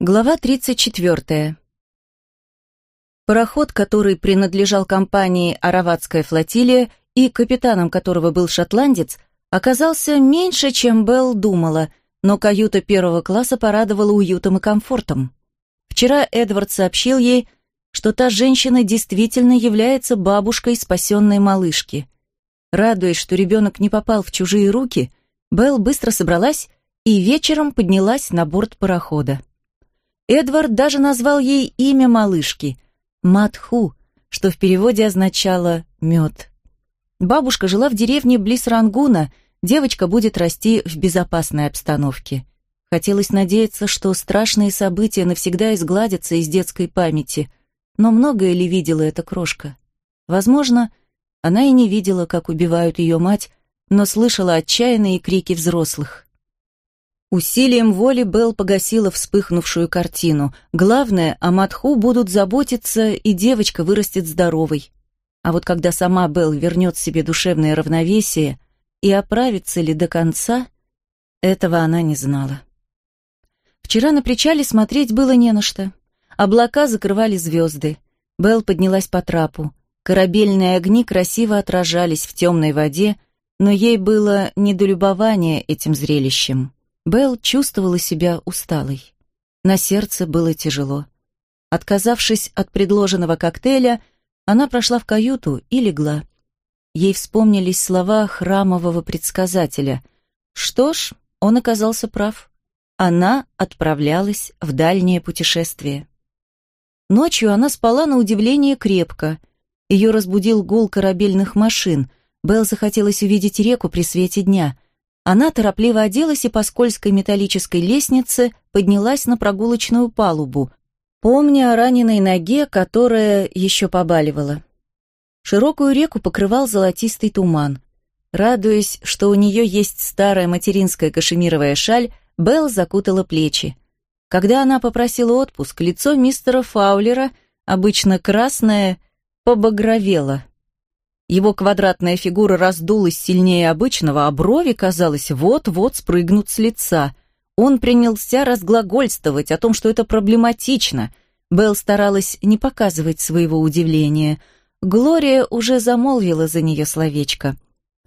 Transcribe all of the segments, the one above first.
Глава 34. Пароход, который принадлежал компании «Араватская флотилия» и капитаном которого был шотландец, оказался меньше, чем Белл думала, но каюта первого класса порадовала уютом и комфортом. Вчера Эдвард сообщил ей, что та женщина действительно является бабушкой спасенной малышки. Радуясь, что ребенок не попал в чужие руки, Белл быстро собралась и вечером поднялась на борт парохода. Эдвард даже назвал ей имя малышки – Матху, что в переводе означало «мед». Бабушка жила в деревне близ Рангуна, девочка будет расти в безопасной обстановке. Хотелось надеяться, что страшные события навсегда изгладятся из детской памяти, но многое ли видела эта крошка? Возможно, она и не видела, как убивают ее мать, но слышала отчаянные крики взрослых. Усилием воли Белл погасила вспыхнувшую картину. Главное, о Матху будут заботиться, и девочка вырастет здоровой. А вот когда сама Белл вернет себе душевное равновесие и оправится ли до конца, этого она не знала. Вчера на причале смотреть было не на что. Облака закрывали звезды. Белл поднялась по трапу. Корабельные огни красиво отражались в темной воде, но ей было недолюбование этим зрелищем. Белл чувствовала себя усталой. На сердце было тяжело. Отказавшись от предложенного коктейля, она прошла в каюту и легла. Ей вспомнились слова храмового предсказателя. Что ж, он оказался прав. Она отправлялась в дальнее путешествие. Ночью она спала на удивление крепко. Ее разбудил гул корабельных машин. Белл захотелось увидеть реку при свете дня — она торопливо оделась и по скользкой металлической лестнице поднялась на прогулочную палубу, помня о раненой ноге, которая еще побаливала. Широкую реку покрывал золотистый туман. Радуясь, что у нее есть старая материнская кашемировая шаль, Белл закутала плечи. Когда она попросила отпуск, лицо мистера Фаулера, обычно красное, побагровело. Его квадратная фигура раздулась сильнее обычного, а брови, казалось, вот-вот спрыгнут с лица. Он принялся разглагольствовать о том, что это проблематично. Белл старалась не показывать своего удивления. Глория уже замолвила за нее словечко.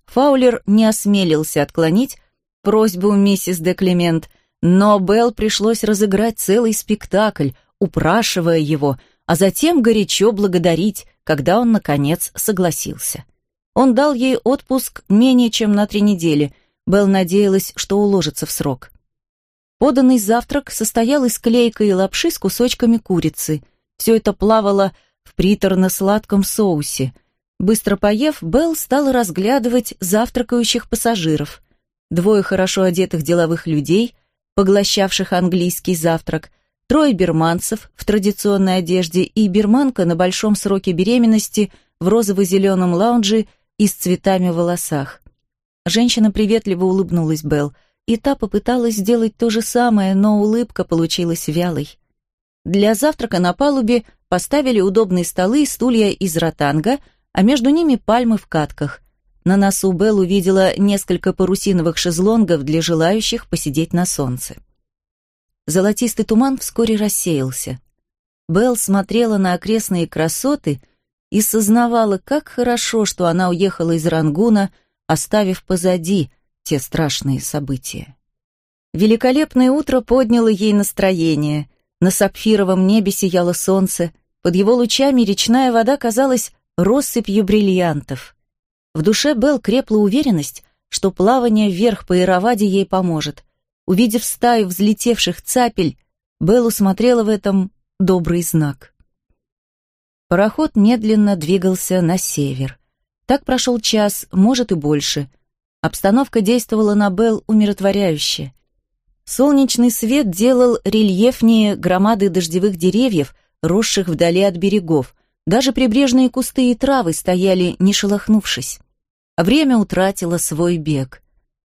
Фаулер не осмелился отклонить просьбу миссис де Клемент, но Белл пришлось разыграть целый спектакль, упрашивая его, а затем горячо благодарить, когда он, наконец, согласился. Он дал ей отпуск менее чем на три недели. Белл надеялась, что уложится в срок. Поданный завтрак состоял из клейка и лапши с кусочками курицы. Все это плавало в приторно-сладком соусе. Быстро поев, Белл стала разглядывать завтракающих пассажиров. Двое хорошо одетых деловых людей, поглощавших английский завтрак – трое берманцев в традиционной одежде и берманка на большом сроке беременности в розово-зеленом лаунже и с цветами в волосах. Женщина приветливо улыбнулась Белл, и та попыталась сделать то же самое, но улыбка получилась вялой. Для завтрака на палубе поставили удобные столы и стулья из ротанга, а между ними пальмы в катках. На носу Белл увидела несколько парусиновых шезлонгов для желающих посидеть на солнце. Золотистый туман вскоре рассеялся. Белл смотрела на окрестные красоты и сознавала, как хорошо, что она уехала из Рангуна, оставив позади те страшные события. Великолепное утро подняло ей настроение. На сапфировом небе сияло солнце, под его лучами речная вода казалась россыпью бриллиантов. В душе Белл крепла уверенность, что плавание вверх по Ираваде ей поможет. Увидев стаю взлетевших цапель, Беллу смотрела в этом добрый знак. Пароход медленно двигался на север. Так прошел час, может и больше. Обстановка действовала на Белл умиротворяюще. Солнечный свет делал рельефнее громады дождевых деревьев, росших вдали от берегов. Даже прибрежные кусты и травы стояли, не шелохнувшись. Время утратило свой бег.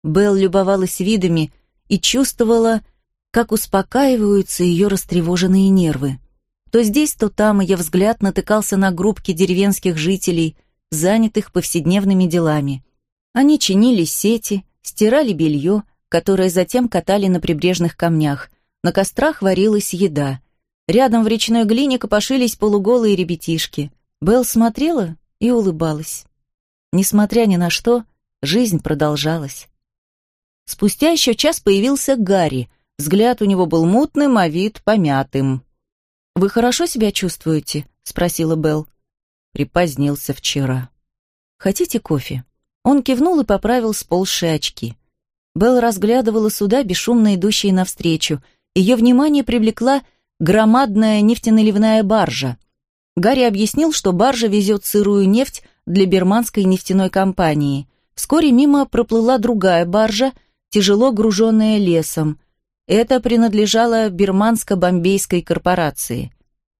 Белл любовалась видами, и чувствовала, как успокаиваются ее растревоженные нервы. То здесь, то там ее взгляд натыкался на группки деревенских жителей, занятых повседневными делами. Они чинили сети, стирали белье, которое затем катали на прибрежных камнях, На кострах варилась еда. Рядом в речной глине копошились полуголые ребятишки. Белл смотрела и улыбалась. Несмотря ни на что, жизнь продолжалась. Спустя еще час появился Гарри. Взгляд у него был мутным, а вид помятым. «Вы хорошо себя чувствуете?» — спросила Белл. Припозднился вчера. «Хотите кофе?» Он кивнул и поправил сползшие очки. Белл разглядывала суда, бесшумно идущие навстречу. Ее внимание привлекла громадная нефтеналивная баржа. Гарри объяснил, что баржа везет сырую нефть для берманской нефтяной компании. Вскоре мимо проплыла другая баржа, тяжело груженная лесом. Это принадлежало Бирманско-Бомбейской корпорации.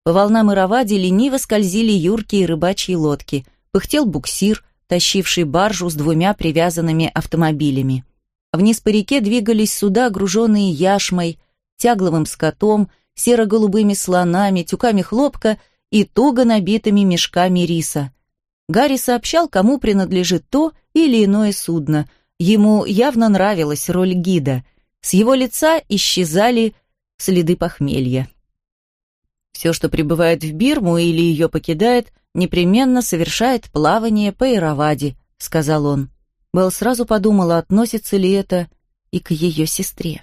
По волнам Иравади лениво скользили юркие рыбачьи лодки. Пыхтел буксир, тащивший баржу с двумя привязанными автомобилями. Вниз по реке двигались суда, груженные яшмой, тягловым скотом, серо-голубыми слонами, тюками хлопка и туго набитыми мешками риса. Гарри сообщал, кому принадлежит то или иное судно. Ему явно нравилась роль гида. С его лица исчезали следы похмелья. Все, что прибывает в Бирму или ее покидает, непременно совершает плавание по Ираваде, сказал он. Белл сразу подумала, относится ли это и к ее сестре.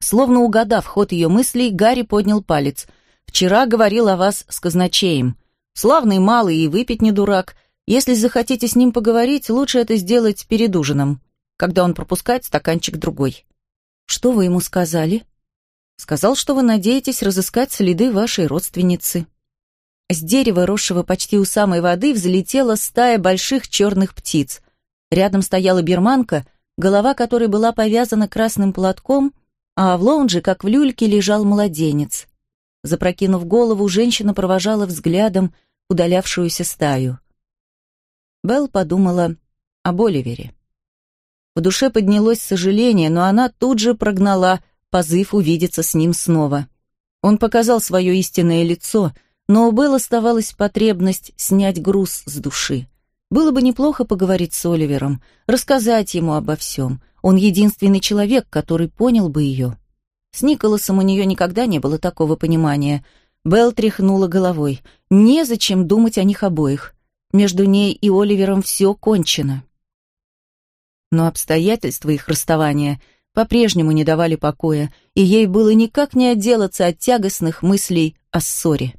Словно угадав ход ее мыслей, Гарри поднял палец. «Вчера говорил о вас с казначеем. Славный малый и выпить не дурак. Если захотите с ним поговорить, лучше это сделать перед ужином, когда он пропускает стаканчик другой». «Что вы ему сказали?» «Сказал, что вы надеетесь разыскать следы вашей родственницы». С дерева, росшего почти у самой воды, взлетела стая больших черных птиц. Рядом стояла берманка, голова которой была повязана красным платком, а в лоунже, как в люльке, лежал младенец. Запрокинув голову, женщина провожала взглядом удалявшуюся стаю. Белл подумала об Оливере. В душе поднялось сожаление, но она тут же прогнала позыв увидеться с ним снова. Он показал свое истинное лицо, но у Белл оставалась потребность снять груз с души. Было бы неплохо поговорить с Оливером, рассказать ему обо всем. Он единственный человек, который понял бы ее. С Николасом у нее никогда не было такого понимания. Белл тряхнула головой. Незачем думать о них обоих. Между ней и Оливером все кончено. Но обстоятельства их расставания по-прежнему не давали покоя, и ей было никак не отделаться от тягостных мыслей о ссоре.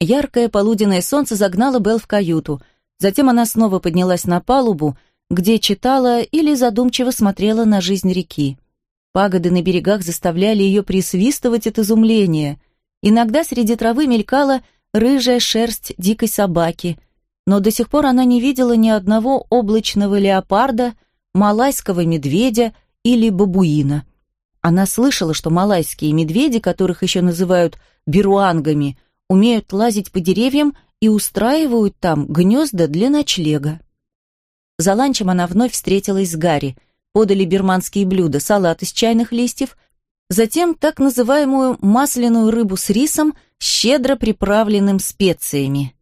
Яркое полуденное солнце загнало Белл в каюту. Затем она снова поднялась на палубу, где читала или задумчиво смотрела на жизнь реки. Пагоды на берегах заставляли ее присвистывать от изумления. Иногда среди травы мелькала рыжая шерсть дикой собаки, но до сих пор она не видела ни одного облачного леопарда, малайского медведя или бабуина. Она слышала, что малайские медведи, которых еще называют беруангами, умеют лазить по деревьям и устраивают там гнезда для ночлега. За ланчем она вновь встретилась с Гарри. Подали бирманские блюда, салат из чайных листьев, затем так называемую масляную рыбу с рисом, щедро приправленным специями.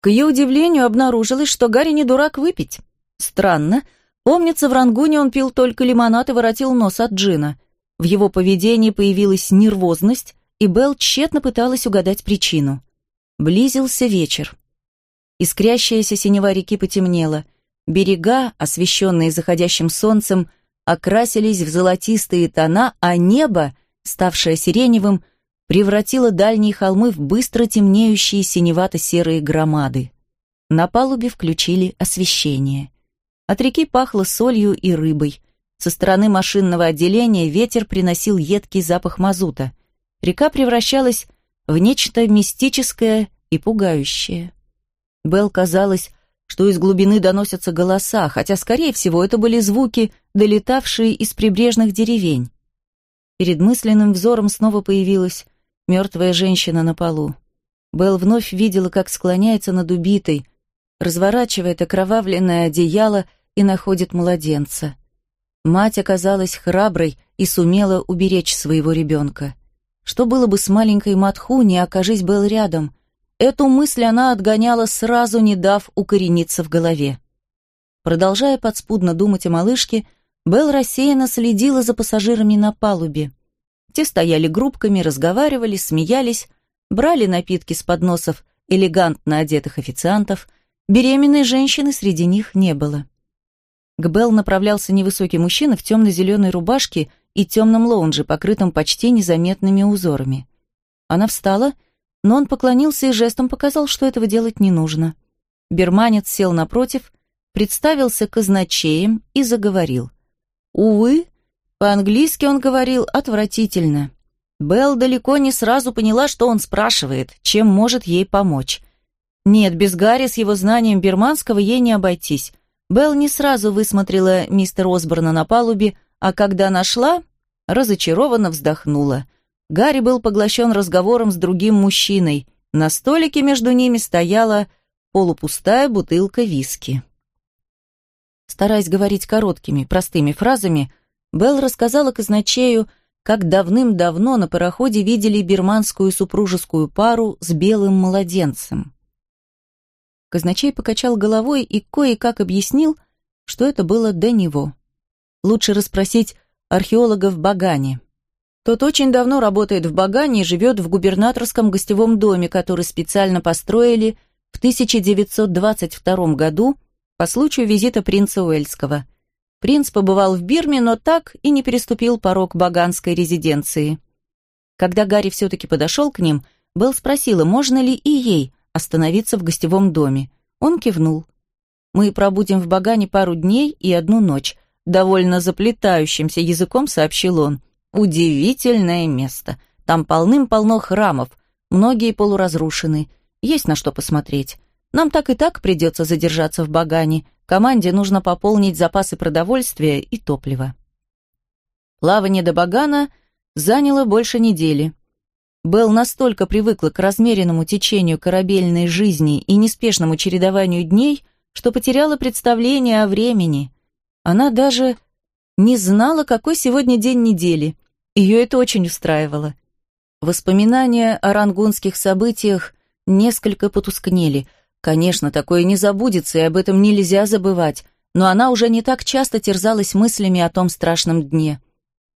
К ее удивлению обнаружилось, что Гарри не дурак выпить. Странно, помнится, в Рангуне он пил только лимонад и воротил нос от джина. В его поведении появилась нервозность, и Белл тщетно пыталась угадать причину. Близился вечер. Искрящаяся синева реки потемнела. Берега, освещенные заходящим солнцем, окрасились в золотистые тона, а небо, ставшее сиреневым, превратило дальние холмы в быстро темнеющие синевато-серые громады. На палубе включили освещение. От реки пахло солью и рыбой. Со стороны машинного отделения ветер приносил едкий запах мазута река превращалась в нечто мистическое и пугающее. Белл казалось, что из глубины доносятся голоса, хотя, скорее всего, это были звуки, долетавшие из прибрежных деревень. Перед мысленным взором снова появилась мертвая женщина на полу. Белл вновь видела, как склоняется над убитой, разворачивает окровавленное одеяло и находит младенца. Мать оказалась храброй и сумела уберечь своего ребенка. Что было бы с маленькой Матху, не окажись был рядом? Эту мысль она отгоняла сразу, не дав укорениться в голове. Продолжая подспудно думать о малышке, Белл рассеянно следила за пассажирами на палубе. Те стояли группками, разговаривали, смеялись, брали напитки с подносов элегантно одетых официантов. Беременной женщины среди них не было. К Белл направлялся невысокий мужчина в темно-зеленой рубашке и темном лоунже, покрытом почти незаметными узорами. Она встала, но он поклонился и жестом показал, что этого делать не нужно. Берманец сел напротив, представился казначеем и заговорил. Увы, по-английски он говорил отвратительно. Белл далеко не сразу поняла, что он спрашивает, чем может ей помочь. Нет, без Гарри с его знанием берманского ей не обойтись. Белл не сразу высмотрела мистера Осборна на палубе, а когда нашла, разочарованно вздохнула. Гарри был поглощен разговором с другим мужчиной. На столике между ними стояла полупустая бутылка виски. Стараясь говорить короткими, простыми фразами, Белл рассказала казначею, как давным-давно на пароходе видели бирманскую супружескую пару с белым младенцем. Казначей покачал головой и кое-как объяснил, что это было до него. Лучше расспросить археолога в Багане. Тот очень давно работает в Багане и живет в губернаторском гостевом доме, который специально построили в 1922 году по случаю визита принца Уэльского. Принц побывал в Бирме, но так и не переступил порог баганской резиденции. Когда Гарри все-таки подошел к ним, Белл спросила, можно ли и ей остановиться в гостевом доме. Он кивнул. «Мы пробудем в Багане пару дней и одну ночь», довольно заплетающимся языком сообщил он. «Удивительное место. Там полным-полно храмов, многие полуразрушены. Есть на что посмотреть. Нам так и так придется задержаться в Багане. Команде нужно пополнить запасы продовольствия и топлива. Плавание до Багана заняло больше недели. Белл настолько привыкла к размеренному течению корабельной жизни и неспешному чередованию дней, что потеряла представление о времени. Она даже не знала, какой сегодня день недели. Ее это очень устраивало. Воспоминания о рангунских событиях несколько потускнели – Конечно, такое не забудется, и об этом нельзя забывать, но она уже не так часто терзалась мыслями о том страшном дне.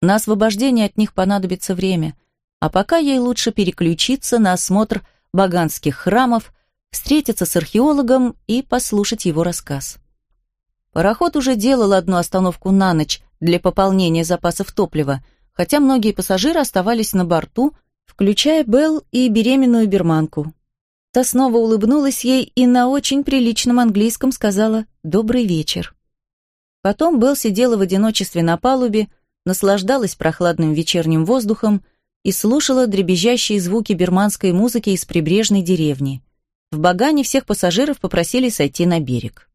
На освобождение от них понадобится время, а пока ей лучше переключиться на осмотр баганских храмов, встретиться с археологом и послушать его рассказ. Пароход уже делал одну остановку на ночь для пополнения запасов топлива, хотя многие пассажиры оставались на борту, включая Белл и беременную берманку. Та снова улыбнулась ей и на очень приличном английском сказала «добрый вечер». Потом Белл сидела в одиночестве на палубе, наслаждалась прохладным вечерним воздухом и слушала дребезжащие звуки берманской музыки из прибрежной деревни. В Багане всех пассажиров попросили сойти на берег.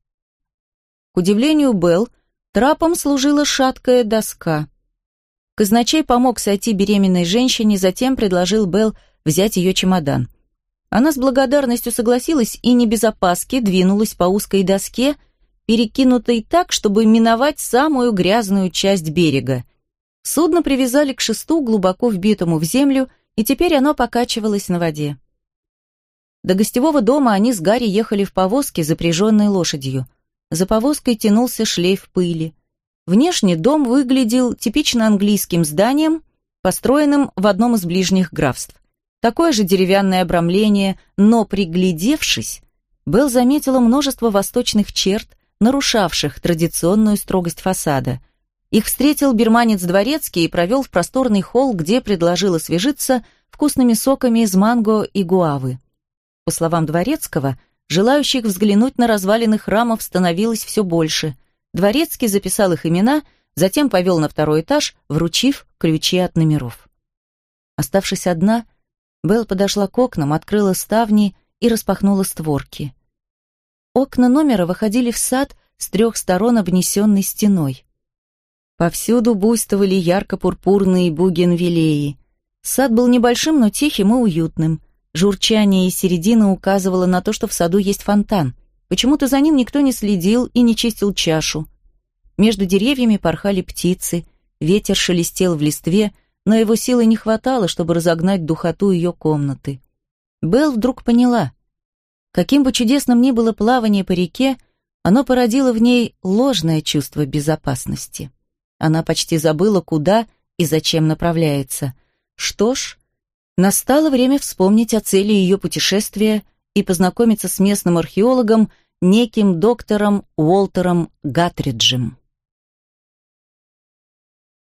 К удивлению Белл, трапом служила шаткая доска. Казначей помог сойти беременной женщине, затем предложил Белл взять ее чемодан – она с благодарностью согласилась и не без опаски двинулась по узкой доске, перекинутой так, чтобы миновать самую грязную часть берега. Судно привязали к шесту, глубоко вбитому в землю, и теперь оно покачивалось на воде. До гостевого дома они с Гарри ехали в повозке, запряженной лошадью. За повозкой тянулся шлейф пыли. Внешне дом выглядел типично английским зданием, построенным в одном из ближних графств. Такое же деревянное обрамление, но приглядевшись, Белл заметила множество восточных черт, нарушавших традиционную строгость фасада. Их встретил бирманец дворецкий и провел в просторный холл, где предложил освежиться вкусными соками из манго и гуавы. По словам дворецкого, желающих взглянуть на развалины храмов становилось все больше. Дворецкий записал их имена, затем повел на второй этаж, вручив ключи от номеров. Оставшись одна, Белл подошла к окнам, открыла ставни и распахнула створки. Окна номера выходили в сад с трех сторон, обнесенный стеной. Повсюду буйствовали ярко-пурпурные бугенвилеи. Сад был небольшим, но тихим и уютным. Журчание из середины указывало на то, что в саду есть фонтан. Почему-то за ним никто не следил и не чистил чашу. Между деревьями порхали птицы, ветер шелестел в листве, но его силы не хватало, чтобы разогнать духоту ее комнаты. Белл вдруг поняла. Каким бы чудесным ни было плавание по реке, оно породило в ней ложное чувство безопасности. Она почти забыла, куда и зачем направляется. Что ж, настало время вспомнить о цели ее путешествия и познакомиться с местным археологом, неким доктором Уолтером Гатриджем.